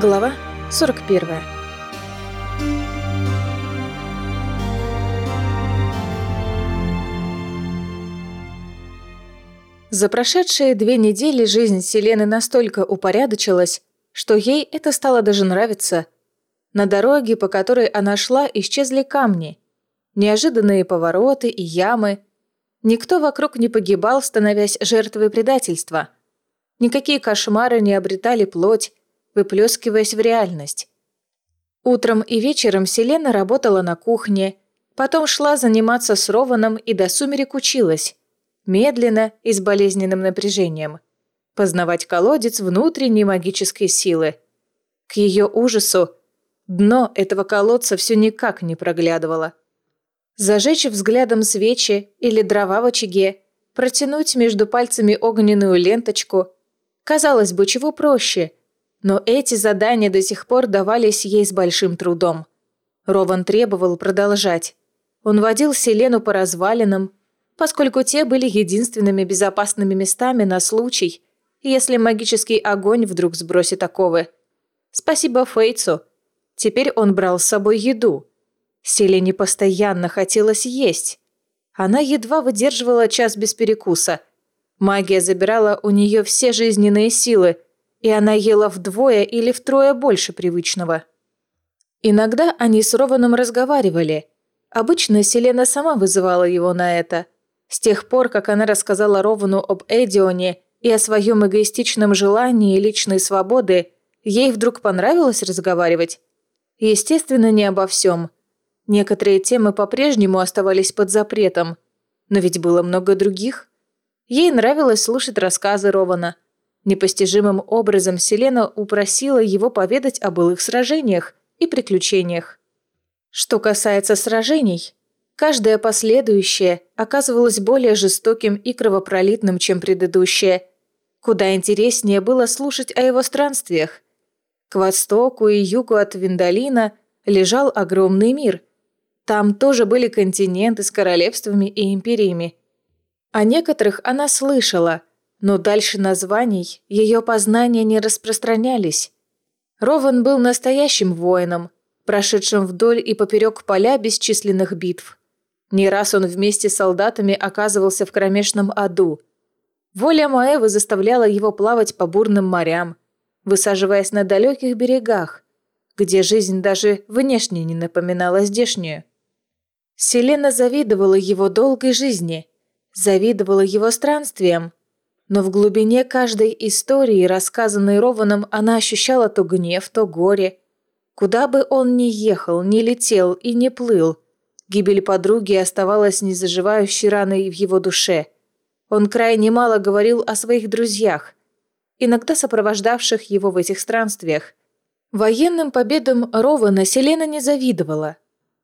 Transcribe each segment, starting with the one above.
Глава 41 За прошедшие две недели жизнь Селены настолько упорядочилась, что ей это стало даже нравиться. На дороге, по которой она шла, исчезли камни, неожиданные повороты и ямы. Никто вокруг не погибал, становясь жертвой предательства. Никакие кошмары не обретали плоть, выплескиваясь в реальность. Утром и вечером Селена работала на кухне, потом шла заниматься с Рованом и до сумерек училась, медленно и с болезненным напряжением, познавать колодец внутренней магической силы. К ее ужасу дно этого колодца все никак не проглядывало. Зажечь взглядом свечи или дрова в очаге, протянуть между пальцами огненную ленточку. Казалось бы, чего проще – но эти задания до сих пор давались ей с большим трудом. Рован требовал продолжать. Он водил Селену по развалинам, поскольку те были единственными безопасными местами на случай, если магический огонь вдруг сбросит оковы. Спасибо Фейцу. Теперь он брал с собой еду. Селене постоянно хотелось есть. Она едва выдерживала час без перекуса. Магия забирала у нее все жизненные силы – и она ела вдвое или втрое больше привычного. Иногда они с Рованом разговаривали. Обычно Селена сама вызывала его на это. С тех пор, как она рассказала Ровану об Эдионе и о своем эгоистичном желании личной свободы, ей вдруг понравилось разговаривать. Естественно, не обо всем. Некоторые темы по-прежнему оставались под запретом, но ведь было много других. Ей нравилось слушать рассказы Рована – Непостижимым образом Селена упросила его поведать о былых сражениях и приключениях. Что касается сражений, каждое последующее оказывалось более жестоким и кровопролитным, чем предыдущее. Куда интереснее было слушать о его странствиях. К востоку и югу от Виндалина лежал огромный мир. Там тоже были континенты с королевствами и империями. О некоторых она слышала – но дальше названий ее познания не распространялись. Рован был настоящим воином, прошедшим вдоль и поперек поля бесчисленных битв. Не раз он вместе с солдатами оказывался в кромешном аду. Воля Маэвы заставляла его плавать по бурным морям, высаживаясь на далеких берегах, где жизнь даже внешне не напоминала здешнюю. Селена завидовала его долгой жизни, завидовала его странствиям, но в глубине каждой истории, рассказанной Рованом, она ощущала то гнев, то горе. Куда бы он ни ехал, ни летел и не плыл, гибель подруги оставалась незаживающей раной в его душе. Он крайне мало говорил о своих друзьях, иногда сопровождавших его в этих странствиях. Военным победам Рована Селена не завидовала.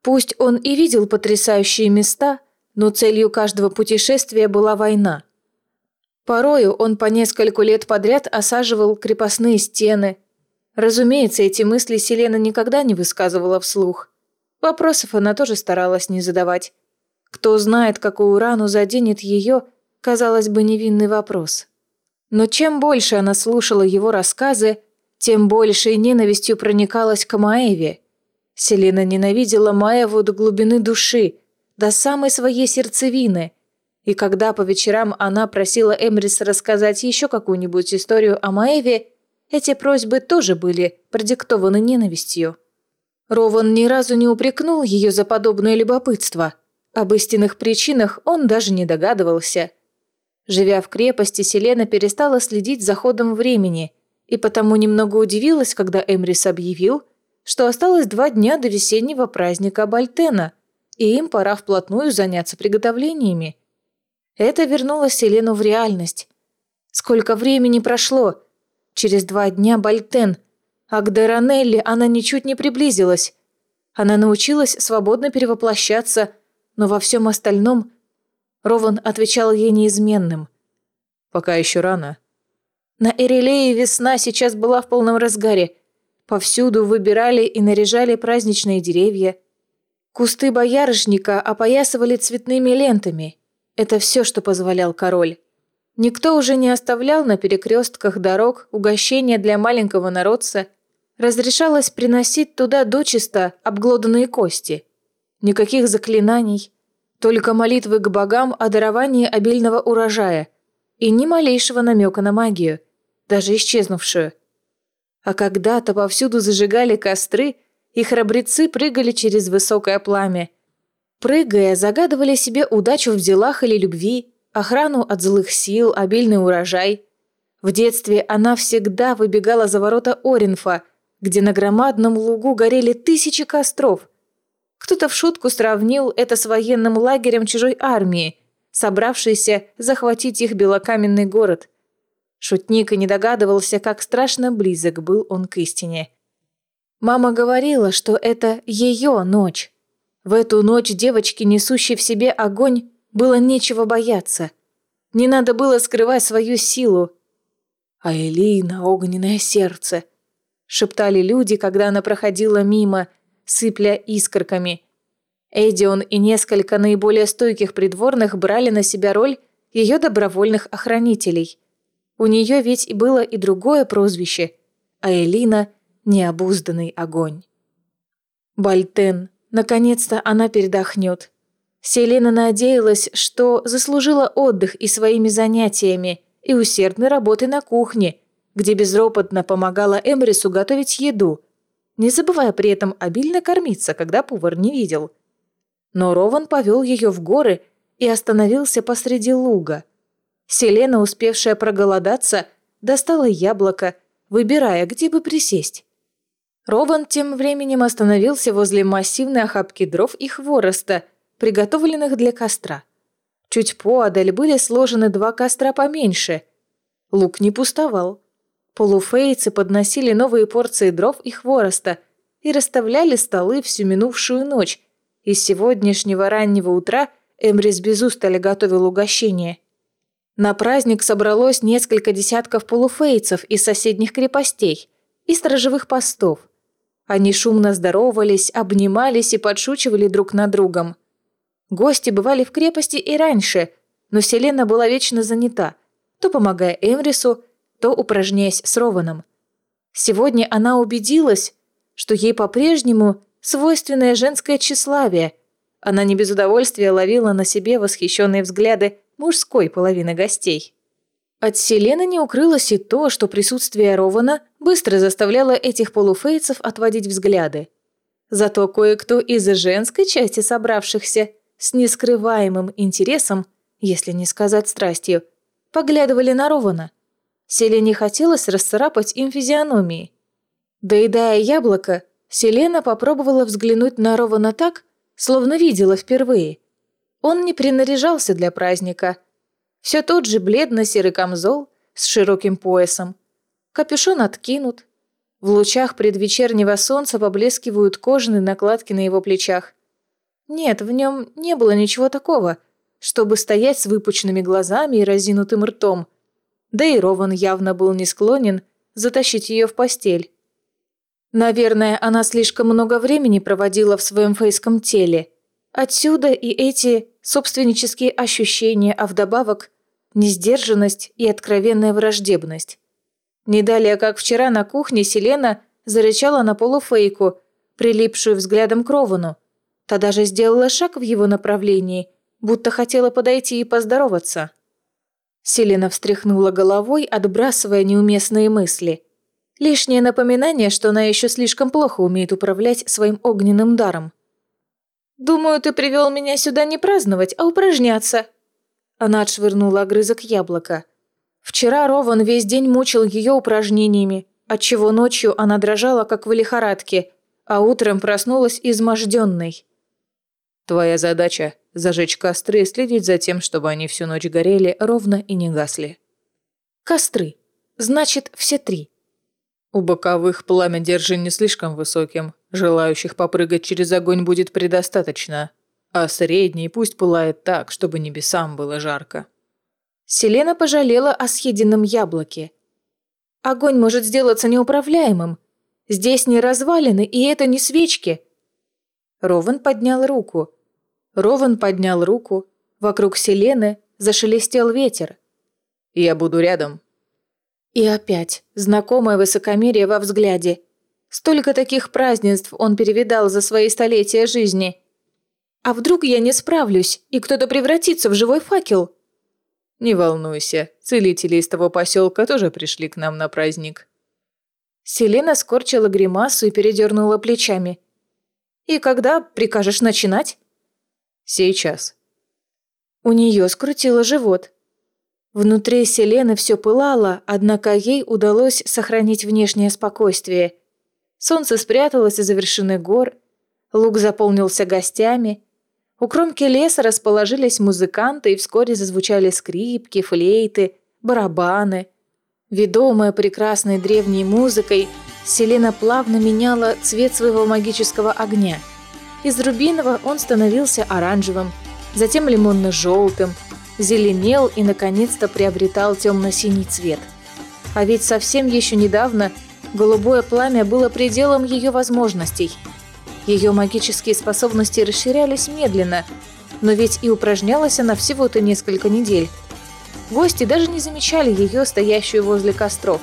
Пусть он и видел потрясающие места, но целью каждого путешествия была война – Порою он по нескольку лет подряд осаживал крепостные стены. Разумеется, эти мысли Селена никогда не высказывала вслух. Вопросов она тоже старалась не задавать. Кто знает, какую рану заденет ее, казалось бы, невинный вопрос. Но чем больше она слушала его рассказы, тем большей ненавистью проникалась к Маеве. Селена ненавидела Маеву до глубины души, до самой своей сердцевины – и когда по вечерам она просила Эмрис рассказать еще какую-нибудь историю о Маеве, эти просьбы тоже были продиктованы ненавистью. Рован ни разу не упрекнул ее за подобное любопытство. Об истинных причинах он даже не догадывался. Живя в крепости, Селена перестала следить за ходом времени и потому немного удивилась, когда Эмрис объявил, что осталось два дня до весеннего праздника Бальтена, и им пора вплотную заняться приготовлениями – это вернуло Селену в реальность. Сколько времени прошло? Через два дня Бальтен. А к Деранелли она ничуть не приблизилась. Она научилась свободно перевоплощаться, но во всем остальном Рован отвечал ей неизменным. «Пока еще рано». На Эрелее весна сейчас была в полном разгаре. Повсюду выбирали и наряжали праздничные деревья. Кусты боярышника опоясывали цветными лентами – это все, что позволял король. Никто уже не оставлял на перекрестках дорог угощения для маленького народца. разрешалось приносить туда дочисто обглоданные кости. Никаких заклинаний, только молитвы к богам о даровании обильного урожая и ни малейшего намека на магию, даже исчезнувшую. А когда-то повсюду зажигали костры, и храбрецы прыгали через высокое пламя. Прыгая, загадывали себе удачу в делах или любви, охрану от злых сил, обильный урожай. В детстве она всегда выбегала за ворота Оринфа, где на громадном лугу горели тысячи костров. Кто-то в шутку сравнил это с военным лагерем чужой армии, собравшейся захватить их белокаменный город. Шутник и не догадывался, как страшно близок был он к истине. Мама говорила, что это ее ночь. В эту ночь девочке, несущей в себе огонь, было нечего бояться. Не надо было скрывать свою силу. «А Элина, огненное сердце!» — шептали люди, когда она проходила мимо, сыпля искорками. Эдион и несколько наиболее стойких придворных брали на себя роль ее добровольных охранителей. У нее ведь и было и другое прозвище, а Элина — необузданный огонь. Бальтен, наконец-то она передохнет. Селена надеялась, что заслужила отдых и своими занятиями, и усердной работой на кухне, где безропотно помогала Эмрису готовить еду, не забывая при этом обильно кормиться, когда повар не видел. Но Рован повел ее в горы и остановился посреди луга. Селена, успевшая проголодаться, достала яблоко, выбирая, где бы присесть. Рован тем временем остановился возле массивной охапки дров и хвороста – приготовленных для костра. Чуть поодаль были сложены два костра поменьше. Лук не пустовал. Полуфейцы подносили новые порции дров и хвороста и расставляли столы всю минувшую ночь, и с сегодняшнего раннего утра Эмрис без устали готовил угощение. На праздник собралось несколько десятков полуфейцев из соседних крепостей и сторожевых постов. Они шумно здоровались, обнимались и подшучивали друг над другом. Гости бывали в крепости и раньше, но Селена была вечно занята, то помогая Эмрису, то упражняясь с Рованом. Сегодня она убедилась, что ей по-прежнему свойственное женское тщеславие. Она не без удовольствия ловила на себе восхищенные взгляды мужской половины гостей. От Селены не укрылось и то, что присутствие Рована быстро заставляло этих полуфейцев отводить взгляды. Зато кое-кто из женской части собравшихся – с нескрываемым интересом, если не сказать страстью, поглядывали на Рована. Селене хотелось расцарапать им физиономии. Доедая яблоко, Селена попробовала взглянуть на Рована так, словно видела впервые. Он не принаряжался для праздника. Все тот же бледно-серый камзол с широким поясом. Капюшон откинут. В лучах предвечернего солнца поблескивают кожаные накладки на его плечах. Нет, в нем не было ничего такого, чтобы стоять с выпученными глазами и разинутым ртом. Да и Рован явно был не склонен затащить ее в постель. Наверное, она слишком много времени проводила в своем фейском теле. Отсюда и эти собственнические ощущения, а вдобавок несдержанность и откровенная враждебность. Не далее, как вчера на кухне Селена зарычала на полуфейку, прилипшую взглядом к Ровану, Та даже сделала шаг в его направлении, будто хотела подойти и поздороваться. Селена встряхнула головой, отбрасывая неуместные мысли. Лишнее напоминание, что она еще слишком плохо умеет управлять своим огненным даром. «Думаю, ты привел меня сюда не праздновать, а упражняться». Она отшвырнула огрызок яблока. Вчера Рован весь день мучил ее упражнениями, отчего ночью она дрожала, как в лихорадке, а утром проснулась изможденной. Твоя задача – зажечь костры и следить за тем, чтобы они всю ночь горели ровно и не гасли. Костры. Значит, все три. У боковых пламя держи не слишком высоким. Желающих попрыгать через огонь будет предостаточно. А средний пусть пылает так, чтобы небесам было жарко. Селена пожалела о съеденном яблоке. Огонь может сделаться неуправляемым. Здесь не развалины, и это не свечки. Рован поднял руку. Рован поднял руку. Вокруг Селены зашелестел ветер. «Я буду рядом». И опять знакомое высокомерие во взгляде. Столько таких празднеств он перевидал за свои столетия жизни. А вдруг я не справлюсь, и кто-то превратится в живой факел? Не волнуйся, целители из того поселка тоже пришли к нам на праздник. Селена скорчила гримасу и передернула плечами. «И когда прикажешь начинать?» «Сейчас». У нее скрутило живот. Внутри Селены все пылало, однако ей удалось сохранить внешнее спокойствие. Солнце спряталось из-за вершины гор, луг заполнился гостями. У кромки леса расположились музыканты, и вскоре зазвучали скрипки, флейты, барабаны. Ведомая прекрасной древней музыкой, Селена плавно меняла цвет своего магического огня. Из рубинового он становился оранжевым, затем лимонно-желтым, зеленел и, наконец-то, приобретал темно-синий цвет. А ведь совсем еще недавно голубое пламя было пределом ее возможностей. Ее магические способности расширялись медленно, но ведь и упражнялась она всего-то несколько недель. Гости даже не замечали ее, стоящую возле костров.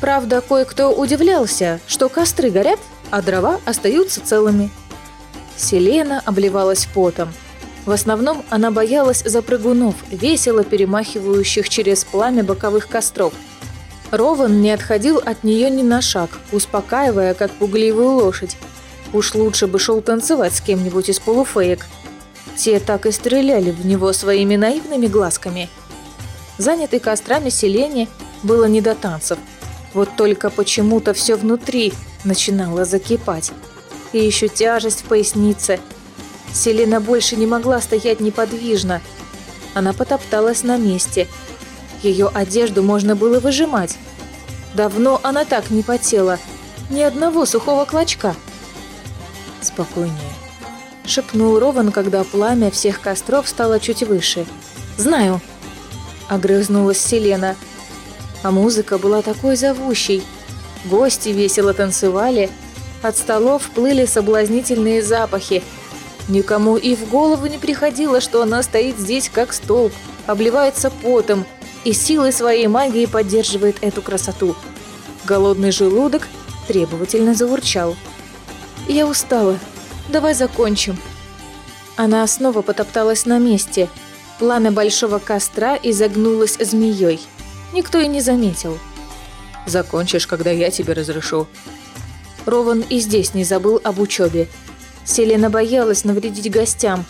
Правда, кое-кто удивлялся, что костры горят, а дрова остаются целыми. Селена обливалась потом – в основном она боялась запрыгунов, весело перемахивающих через пламя боковых костров. Рован не отходил от нее ни на шаг, успокаивая, как пугливую лошадь. Уж лучше бы шел танцевать с кем-нибудь из полуфеек. Те так и стреляли в него своими наивными глазками. Занятый кострами селения было не до танцев. Вот только почему-то все внутри начинало закипать. И еще тяжесть в пояснице – Селена больше не могла стоять неподвижно. Она потопталась на месте. Ее одежду можно было выжимать. Давно она так не потела. Ни одного сухого клочка. «Спокойнее», — шепнул Рован, когда пламя всех костров стало чуть выше. «Знаю», — огрызнулась Селена. А музыка была такой зовущей. Гости весело танцевали, от столов плыли соблазнительные запахи — Никому и в голову не приходило, что она стоит здесь как столб, обливается потом и силой своей магии поддерживает эту красоту. Голодный желудок требовательно заурчал. «Я устала. Давай закончим». Она снова потопталась на месте. Пламя большого костра изогнулось змеей. Никто и не заметил. «Закончишь, когда я тебе разрешу». Рован и здесь не забыл об учебе. Селена боялась навредить гостям.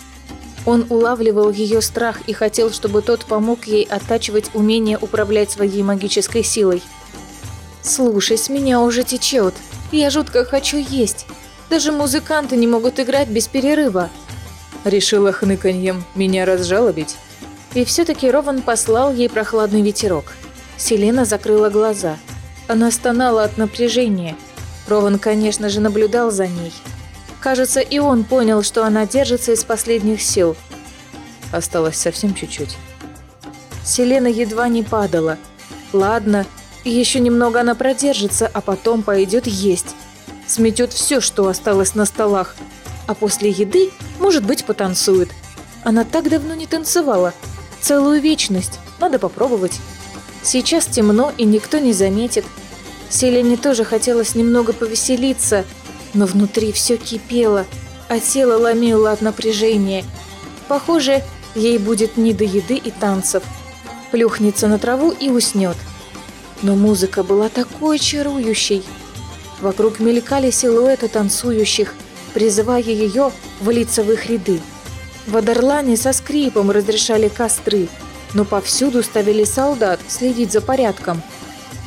Он улавливал ее страх и хотел, чтобы тот помог ей оттачивать умение управлять своей магической силой. «Слушай, с меня уже течет. Я жутко хочу есть. Даже музыканты не могут играть без перерыва». Решила хныканьем меня разжалобить. И все-таки Рован послал ей прохладный ветерок. Селена закрыла глаза. Она стонала от напряжения. Рован, конечно же, наблюдал за ней. Кажется, и он понял, что она держится из последних сил. Осталось совсем чуть-чуть. Селена едва не падала. Ладно, еще немного она продержится, а потом пойдет есть. Сметет все, что осталось на столах. А после еды, может быть, потанцует. Она так давно не танцевала. Целую вечность. Надо попробовать. Сейчас темно, и никто не заметит. Селене тоже хотелось немного повеселиться – но внутри все кипело, а тело ломило от напряжения. Похоже, ей будет не до еды и танцев. Плюхнется на траву и уснет. Но музыка была такой чарующей. Вокруг мелькали силуэты танцующих, призывая ее влиться в их ряды. В Адерлане со скрипом разрешали костры, но повсюду ставили солдат следить за порядком.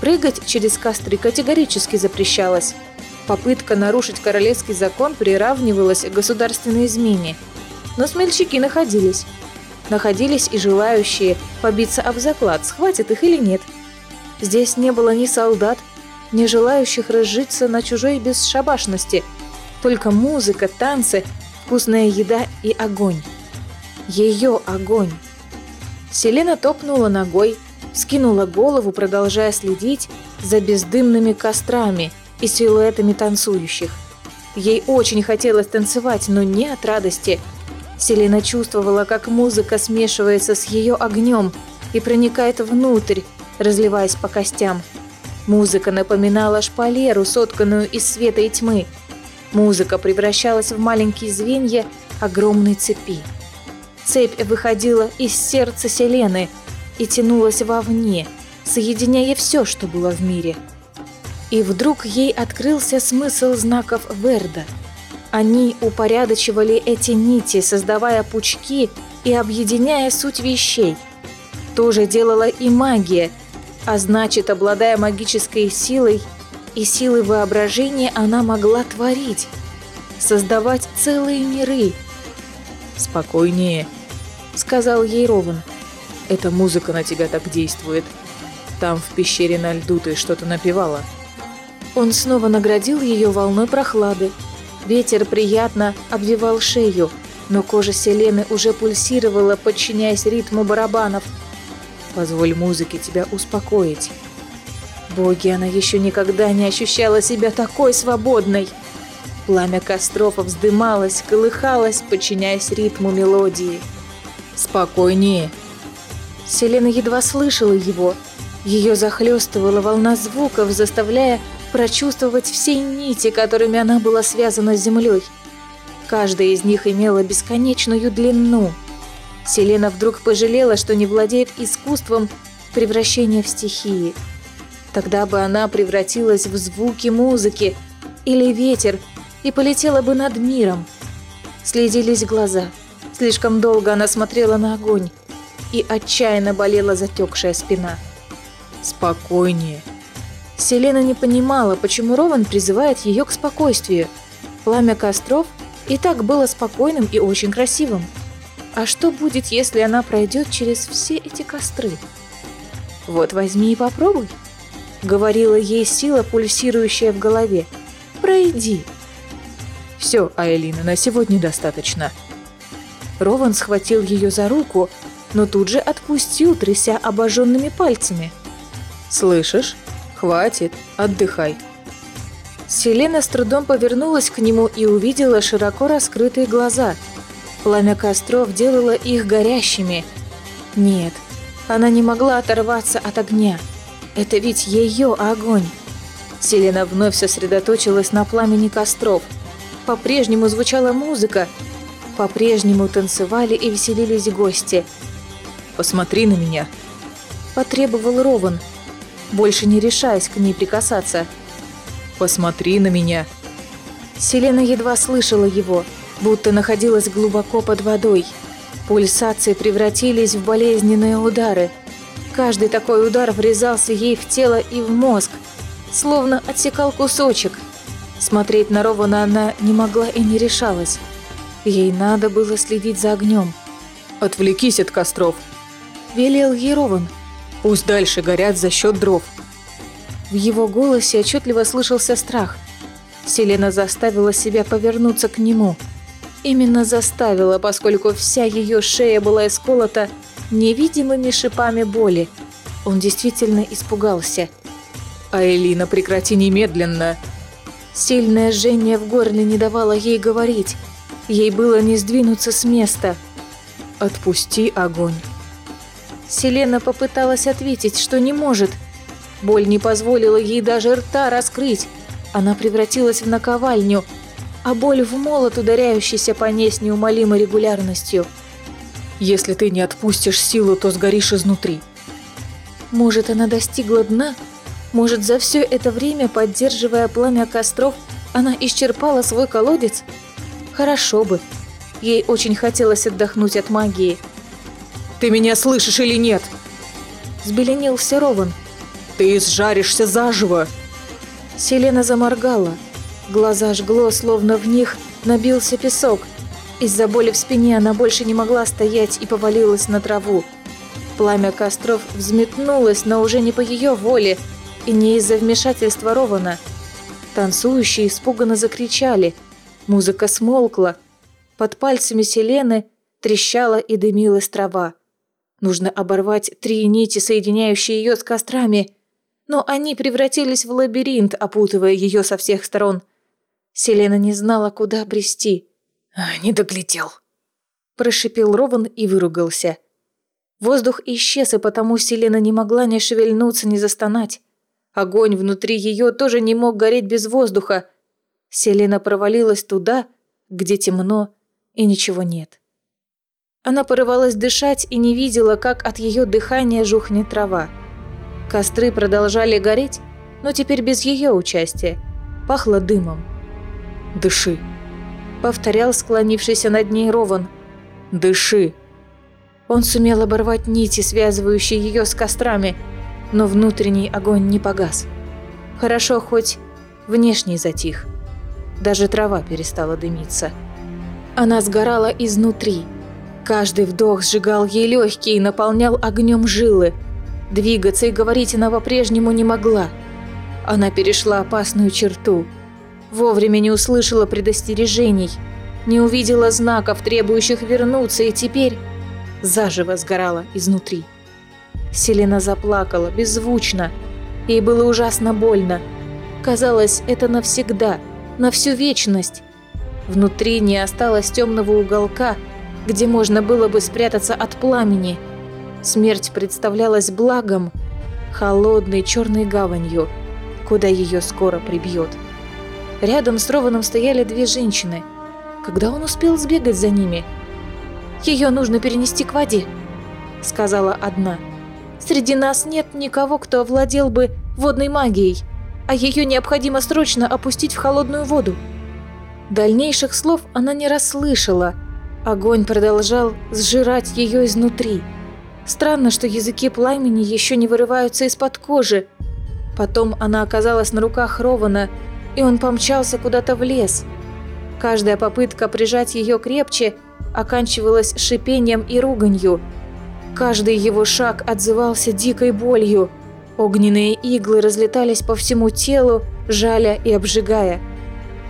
Прыгать через костры категорически запрещалось. Попытка нарушить королевский закон приравнивалась к государственной измене. Но смельчаки находились. Находились и желающие побиться об заклад, схватят их или нет. Здесь не было ни солдат, ни желающих разжиться на чужой бесшабашности. Только музыка, танцы, вкусная еда и огонь. Ее огонь. Селена топнула ногой, скинула голову, продолжая следить за бездымными кострами – и силуэтами танцующих. Ей очень хотелось танцевать, но не от радости. Селена чувствовала, как музыка смешивается с ее огнем и проникает внутрь, разливаясь по костям. Музыка напоминала шпалеру, сотканную из света и тьмы. Музыка превращалась в маленькие звенья огромной цепи. Цепь выходила из сердца Селены и тянулась вовне, соединяя все, что было в мире. И вдруг ей открылся смысл знаков Верда. Они упорядочивали эти нити, создавая пучки и объединяя суть вещей. То же делала и магия, а значит, обладая магической силой и силой воображения, она могла творить, создавать целые миры. «Спокойнее», — сказал ей Рован. «Эта музыка на тебя так действует. Там, в пещере на льду, ты что-то напевала». Он снова наградил ее волной прохлады. Ветер приятно обвивал шею, но кожа Селены уже пульсировала, подчиняясь ритму барабанов. «Позволь музыке тебя успокоить». Боги, она еще никогда не ощущала себя такой свободной. Пламя костров вздымалось, колыхалось, подчиняясь ритму мелодии. «Спокойнее!» Селена едва слышала его. Ее захлестывала волна звуков, заставляя прочувствовать все нити, которыми она была связана с землей. Каждая из них имела бесконечную длину. Селена вдруг пожалела, что не владеет искусством превращения в стихии. Тогда бы она превратилась в звуки музыки или ветер и полетела бы над миром. Следились глаза. Слишком долго она смотрела на огонь, и отчаянно болела затекшая спина. «Спокойнее». Селена не понимала, почему Рован призывает ее к спокойствию. Пламя костров и так было спокойным и очень красивым. А что будет, если она пройдет через все эти костры? Вот возьми и попробуй, говорила ей сила, пульсирующая в голове. Пройди. Все, Айлина, на сегодня достаточно. Рован схватил ее за руку, но тут же отпустил, тряся обожженными пальцами. «Слышишь? Хватит, отдыхай». Селена с трудом повернулась к нему и увидела широко раскрытые глаза. Пламя костров делало их горящими. Нет, она не могла оторваться от огня. Это ведь ее огонь. Селена вновь сосредоточилась на пламени костров. По-прежнему звучала музыка. По-прежнему танцевали и веселились гости. «Посмотри на меня», – потребовал Рован, больше не решаясь к ней прикасаться. Посмотри на меня!» Селена едва слышала его, будто находилась глубоко под водой. Пульсации превратились в болезненные удары. Каждый такой удар врезался ей в тело и в мозг, словно отсекал кусочек. Смотреть на Рована она не могла и не решалась. Ей надо было следить за огнем. «Отвлекись от костров!» – велел ей Рован. «Пусть дальше горят за счет дров!» В его голосе отчетливо слышался страх. Селена заставила себя повернуться к нему. Именно заставила, поскольку вся ее шея была исколота невидимыми шипами боли. Он действительно испугался. «Айлина, прекрати немедленно!» Сильное жжение в горле не давало ей говорить. Ей было не сдвинуться с места. «Отпусти огонь!» Селена попыталась ответить, что не может – Боль не позволила ей даже рта раскрыть. Она превратилась в наковальню, а боль в молот, ударяющийся по ней с неумолимой регулярностью. «Если ты не отпустишь силу, то сгоришь изнутри». Может, она достигла дна? Может, за все это время, поддерживая пламя костров, она исчерпала свой колодец? Хорошо бы. Ей очень хотелось отдохнуть от магии. «Ты меня слышишь или нет?» Сбеленился Рован. Ты сжаришься заживо!» Селена заморгала. Глаза жгло, словно в них набился песок. Из-за боли в спине она больше не могла стоять и повалилась на траву. Пламя костров взметнулось, но уже не по ее воле и не из-за вмешательства Рована. Танцующие испуганно закричали. Музыка смолкла. Под пальцами Селены трещала и дымилась трава. Нужно оборвать три нити, соединяющие ее с кострами – но они превратились в лабиринт, опутывая ее со всех сторон. Селена не знала, куда брести. «Не доглядел», – прошипел Рован и выругался. Воздух исчез, и потому Селена не могла ни шевельнуться, ни застонать. Огонь внутри ее тоже не мог гореть без воздуха. Селена провалилась туда, где темно и ничего нет. Она порывалась дышать и не видела, как от ее дыхания жухнет трава. Костры продолжали гореть, но теперь без ее участия. Пахло дымом. «Дыши», — повторял склонившийся над ней Рован. «Дыши». Он сумел оборвать нити, связывающие ее с кострами, но внутренний огонь не погас. Хорошо, хоть внешний затих. Даже трава перестала дымиться. Она сгорала изнутри. Каждый вдох сжигал ей легкие и наполнял огнем жилы. Двигаться и говорить она по-прежнему не могла. Она перешла опасную черту. Вовремя не услышала предостережений, не увидела знаков, требующих вернуться, и теперь заживо сгорала изнутри. Селена заплакала, беззвучно. Ей было ужасно больно. Казалось, это навсегда, на всю вечность. Внутри не осталось темного уголка, где можно было бы спрятаться от пламени. Смерть представлялась благом, холодной черной гаванью, куда ее скоро прибьет. Рядом с Рованом стояли две женщины. Когда он успел сбегать за ними? «Ее нужно перенести к воде», — сказала одна. «Среди нас нет никого, кто овладел бы водной магией, а ее необходимо срочно опустить в холодную воду». Дальнейших слов она не расслышала. Огонь продолжал сжирать ее изнутри. Странно, что языки пламени еще не вырываются из-под кожи. Потом она оказалась на руках Рована, и он помчался куда-то в лес. Каждая попытка прижать ее крепче оканчивалась шипением и руганью. Каждый его шаг отзывался дикой болью. Огненные иглы разлетались по всему телу, жаля и обжигая.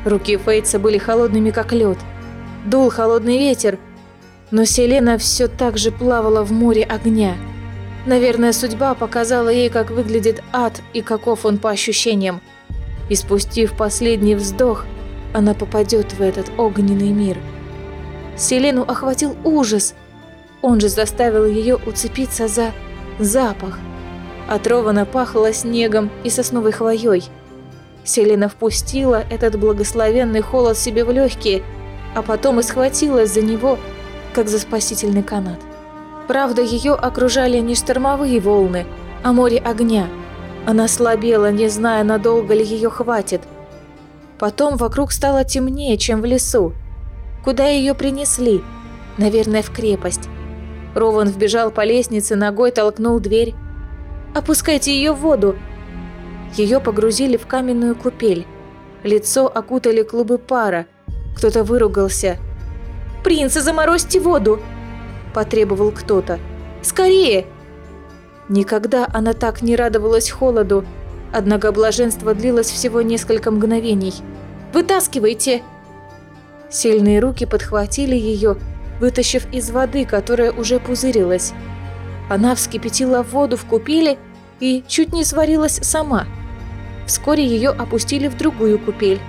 Руки Фейтса были холодными, как лед. Дул холодный ветер, но Селена все так же плавала в море огня. Наверное, судьба показала ей, как выглядит ад и каков он по ощущениям. И спустив последний вздох, она попадет в этот огненный мир. Селену охватил ужас. Он же заставил ее уцепиться за запах. Отровано пахло снегом и сосновой хвоей. Селена впустила этот благословенный холод себе в легкие, а потом и схватилась за него, как за спасительный канат. Правда, ее окружали не штормовые волны, а море огня. Она слабела, не зная, надолго ли ее хватит. Потом вокруг стало темнее, чем в лесу. Куда ее принесли? Наверное, в крепость. Рован вбежал по лестнице, ногой толкнул дверь. «Опускайте ее в воду!» Ее погрузили в каменную купель. Лицо окутали клубы пара. Кто-то выругался. «Принц, заморозьте воду!» – потребовал кто-то. «Скорее!» Никогда она так не радовалась холоду, однако блаженство длилось всего несколько мгновений. «Вытаскивайте!» Сильные руки подхватили ее, вытащив из воды, которая уже пузырилась. Она вскипятила воду в купели и чуть не сварилась сама – Вскоре ее опустили в другую купель,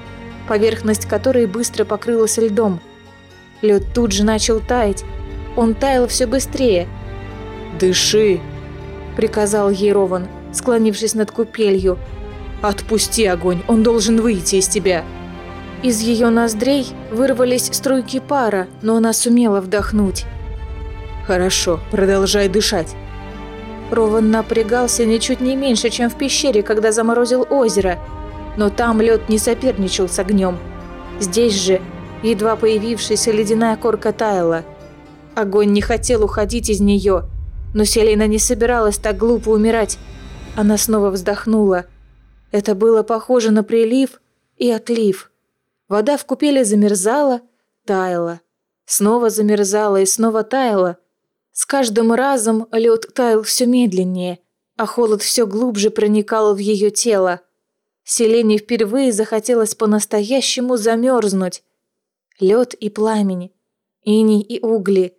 поверхность которой быстро покрылась льдом. Лед тут же начал таять. Он таял все быстрее. «Дыши!» – приказал ей Рован, склонившись над купелью. «Отпусти огонь, он должен выйти из тебя!» Из ее ноздрей вырвались струйки пара, но она сумела вдохнуть. «Хорошо, продолжай дышать. Рован напрягался ничуть не меньше, чем в пещере, когда заморозил озеро. Но там лед не соперничал с огнем. Здесь же едва появившаяся ледяная корка таяла. Огонь не хотел уходить из нее, но Селена не собиралась так глупо умирать. Она снова вздохнула. Это было похоже на прилив и отлив. Вода в купели замерзала, таяла. Снова замерзала и снова таяла. С каждым разом лед таял все медленнее, а холод все глубже проникал в ее тело. Селене впервые захотелось по-настоящему замерзнуть. Лед и пламень, иней и угли.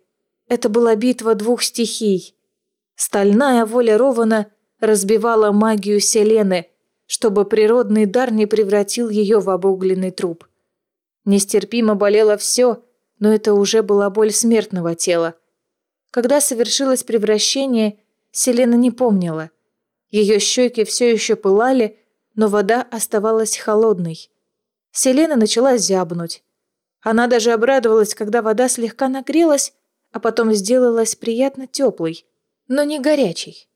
Это была битва двух стихий. Стальная воля Рована разбивала магию Селены, чтобы природный дар не превратил ее в обугленный труп. Нестерпимо болело все, но это уже была боль смертного тела. Когда совершилось превращение, Селена не помнила. Ее щеки все еще пылали, но вода оставалась холодной. Селена начала зябнуть. Она даже обрадовалась, когда вода слегка нагрелась, а потом сделалась приятно теплой, но не горячей.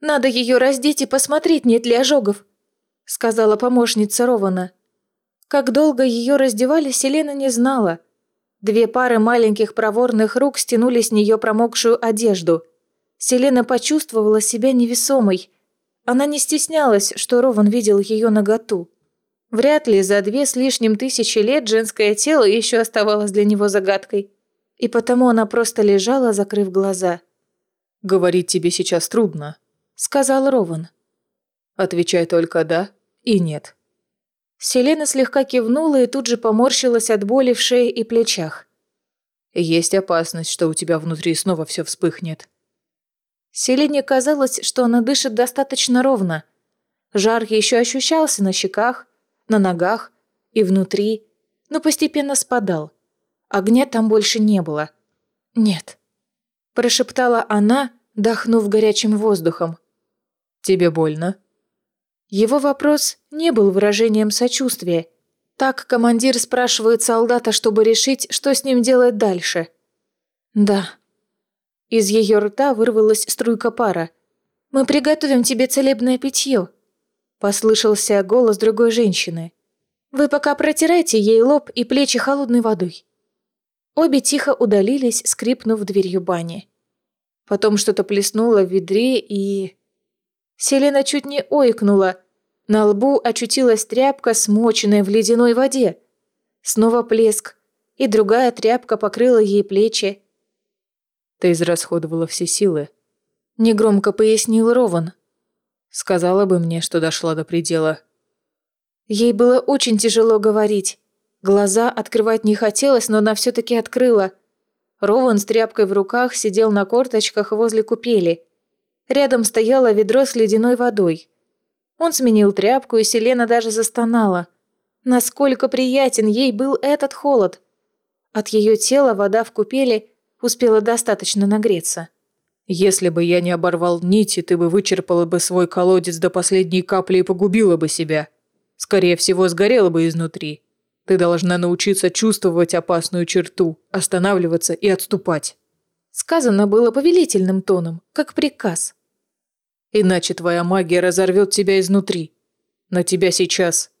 «Надо ее раздеть и посмотреть, нет ли ожогов», — сказала помощница Рована. Как долго ее раздевали, Селена не знала. Две пары маленьких проворных рук стянули с нее промокшую одежду. Селена почувствовала себя невесомой. Она не стеснялась, что Рован видел ее наготу. Вряд ли за две с лишним тысячи лет женское тело еще оставалось для него загадкой. И потому она просто лежала, закрыв глаза. «Говорить тебе сейчас трудно», — сказал Рован. «Отвечай только «да» и «нет». Селена слегка кивнула и тут же поморщилась от боли в шее и плечах. «Есть опасность, что у тебя внутри снова все вспыхнет». Селене казалось, что она дышит достаточно ровно. Жар еще ощущался на щеках, на ногах и внутри, но постепенно спадал. Огня там больше не было. «Нет», – прошептала она, дохнув горячим воздухом. «Тебе больно?» Его вопрос не был выражением сочувствия. Так командир спрашивает солдата, чтобы решить, что с ним делать дальше. «Да». Из ее рта вырвалась струйка пара. «Мы приготовим тебе целебное питье», – послышался голос другой женщины. «Вы пока протирайте ей лоб и плечи холодной водой». Обе тихо удалились, скрипнув дверью бани. Потом что-то плеснуло в ведре и... Селена чуть не ойкнула, на лбу очутилась тряпка, смоченная в ледяной воде. Снова плеск, и другая тряпка покрыла ей плечи. «Ты израсходовала все силы», — негромко пояснил Рован. «Сказала бы мне, что дошла до предела». Ей было очень тяжело говорить. Глаза открывать не хотелось, но она все-таки открыла. Рован с тряпкой в руках сидел на корточках возле купели. Рядом стояло ведро с ледяной водой. Он сменил тряпку, и Селена даже застонала. Насколько приятен ей был этот холод. От ее тела вода в купели успела достаточно нагреться. «Если бы я не оборвал нити, ты бы вычерпала бы свой колодец до последней капли и погубила бы себя. Скорее всего, сгорела бы изнутри. Ты должна научиться чувствовать опасную черту, останавливаться и отступать». Сказано было повелительным тоном, как приказ. Иначе твоя магия разорвет тебя изнутри. На тебя сейчас...»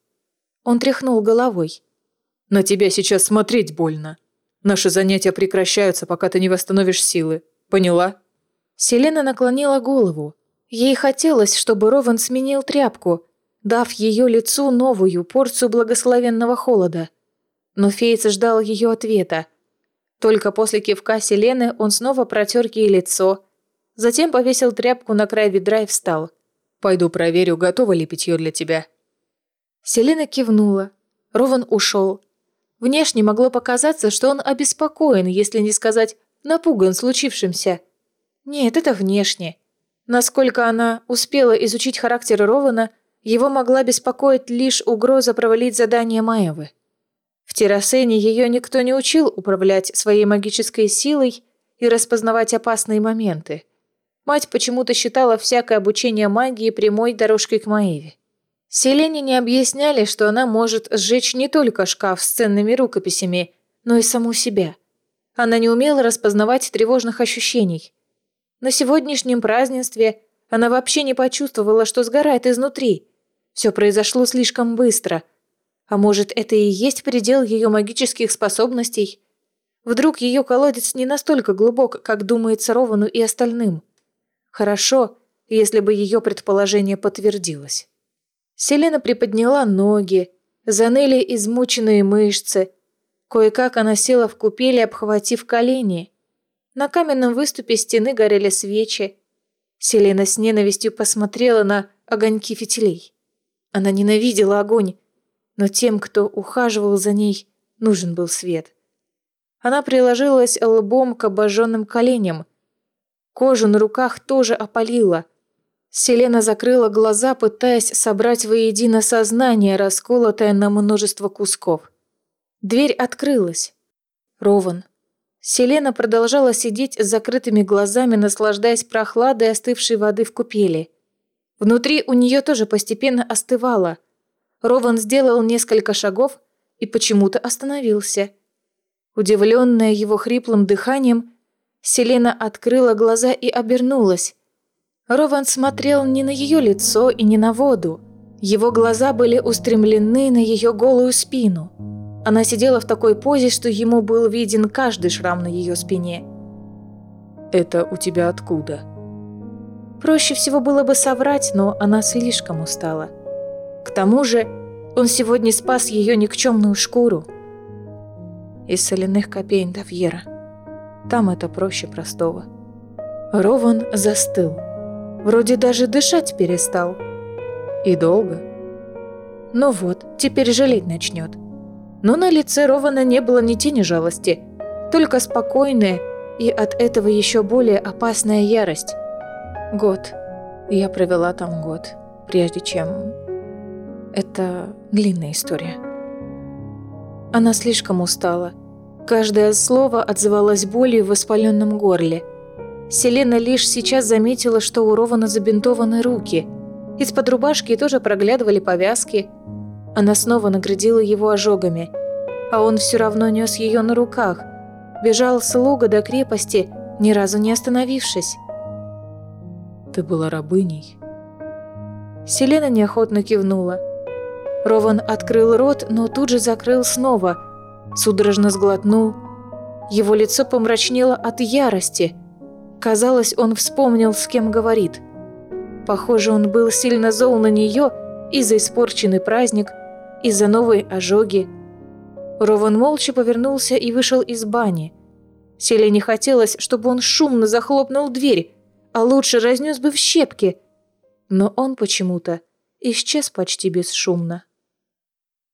Он тряхнул головой. «На тебя сейчас смотреть больно. Наши занятия прекращаются, пока ты не восстановишь силы. Поняла?» Селена наклонила голову. Ей хотелось, чтобы Рован сменил тряпку, дав ее лицу новую порцию благословенного холода. Но Фейц ждал ее ответа. Только после кивка Селены он снова протер ей лицо, Затем повесил тряпку на край ведра и встал. «Пойду проверю, готово ли питье для тебя». Селена кивнула. Рован ушел. Внешне могло показаться, что он обеспокоен, если не сказать напуган случившимся. Нет, это внешне. Насколько она успела изучить характер Рована, его могла беспокоить лишь угроза провалить задание Маевы. В Террасене ее никто не учил управлять своей магической силой и распознавать опасные моменты. Мать почему-то считала всякое обучение магии прямой дорожкой к Маеве. Селене не объясняли, что она может сжечь не только шкаф с ценными рукописями, но и саму себя. Она не умела распознавать тревожных ощущений. На сегодняшнем празднестве она вообще не почувствовала, что сгорает изнутри. Все произошло слишком быстро. А может, это и есть предел ее магических способностей? Вдруг ее колодец не настолько глубок, как думается Ровану и остальным. Хорошо, если бы ее предположение подтвердилось. Селена приподняла ноги, заныли измученные мышцы. Кое-как она села в купели, обхватив колени. На каменном выступе стены горели свечи. Селена с ненавистью посмотрела на огоньки фитилей. Она ненавидела огонь, но тем, кто ухаживал за ней, нужен был свет. Она приложилась лбом к обожженным коленям, Кожу на руках тоже опалило. Селена закрыла глаза, пытаясь собрать воедино сознание, расколотое на множество кусков. Дверь открылась. Рован. Селена продолжала сидеть с закрытыми глазами, наслаждаясь прохладой остывшей воды в купели. Внутри у нее тоже постепенно остывало. Рован сделал несколько шагов и почему-то остановился. Удивленная его хриплым дыханием, Селена открыла глаза и обернулась. Рован смотрел не на ее лицо и не на воду. Его глаза были устремлены на ее голую спину. Она сидела в такой позе, что ему был виден каждый шрам на ее спине. «Это у тебя откуда?» Проще всего было бы соврать, но она слишком устала. К тому же он сегодня спас ее никчемную шкуру. Из соляных копейн Давьера. Там это проще простого. Рован застыл. Вроде даже дышать перестал. И долго? Ну вот, теперь жалеть начнет. Но на лице Рована не было ни тени жалости, только спокойная и от этого еще более опасная ярость. Год. Я провела там год, прежде чем... Это длинная история. Она слишком устала. Каждое слово отзывалось болью в воспаленном горле. Селена лишь сейчас заметила, что у Рована забинтованы руки. Из-под рубашки тоже проглядывали повязки. Она снова наградила его ожогами. А он все равно нес ее на руках. Бежал слуга до крепости, ни разу не остановившись. «Ты была рабыней?» Селена неохотно кивнула. Рован открыл рот, но тут же закрыл снова – судорожно сглотнул. Его лицо помрачнело от ярости. Казалось, он вспомнил, с кем говорит. Похоже, он был сильно зол на нее и за испорченный праздник, и за новые ожоги. Рован молча повернулся и вышел из бани. Селе не хотелось, чтобы он шумно захлопнул дверь, а лучше разнес бы в щепки. Но он почему-то исчез почти бесшумно.